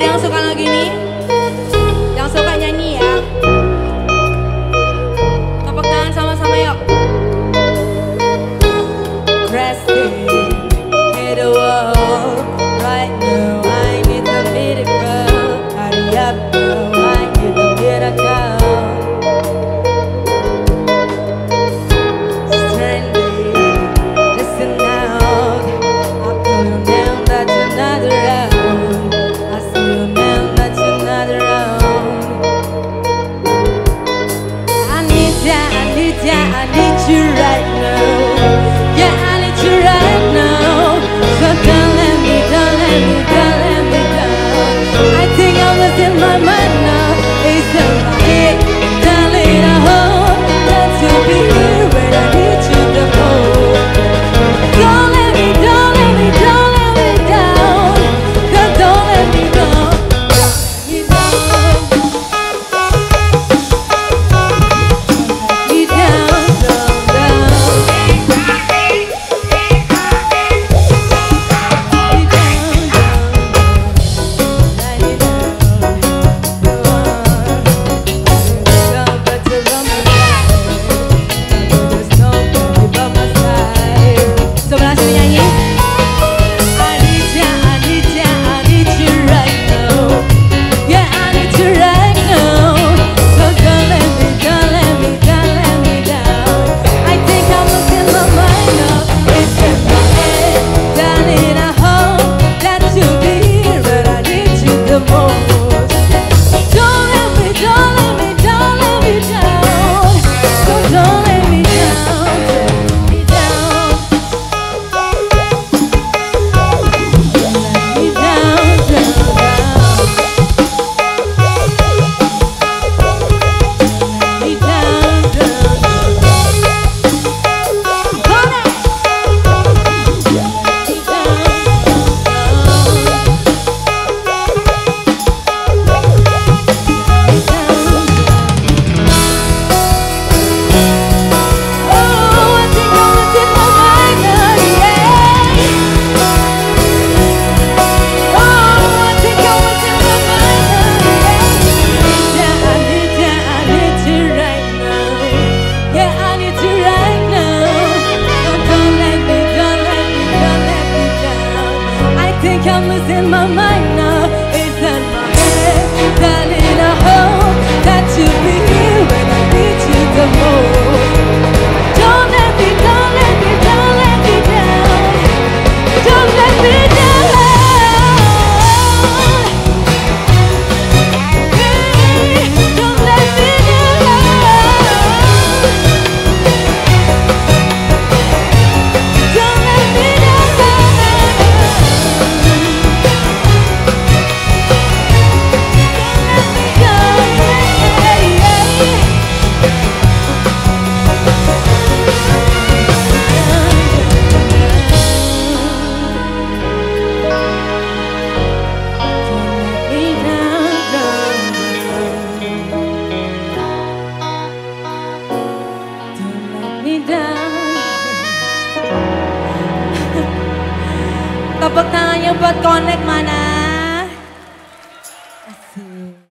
Ada yang suka lagu ini? Yeah, I need you right now. Yeah. mama's in my mind. Kapag tayo ba't connect man ay